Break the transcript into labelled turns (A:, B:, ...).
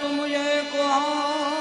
A: तुम ये को